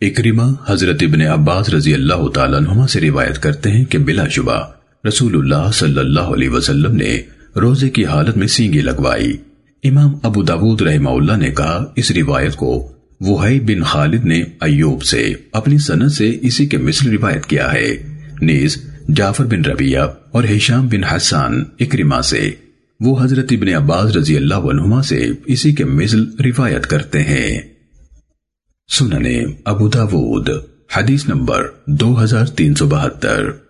اکرمہ حضرت ابن عباس رضی اللہ تعالیٰ عنہما سے روایت کرتے ہیں کہ بلا شبہ رسول اللہ صلی اللہ علیہ وسلم نے روزے کی حالت میں سینگی لگوائی۔ امام ابو داود رحمہ اللہ نے کہا، اس روایت کو وحی بن خالد نے ایوب سے اپنی سنت سے اسی کے مثل روایت کیا ہے۔ نیز جعفر بن ربیہ اور حشام بن حسان اکرمہ سے وہ حضرت ابن عباس رضی اللہ عنہما سے اسی کے مثل روایت کرتے ہیں۔ سننے ابو داود حدیث نمبر دو ہزار تین سو بہتر۔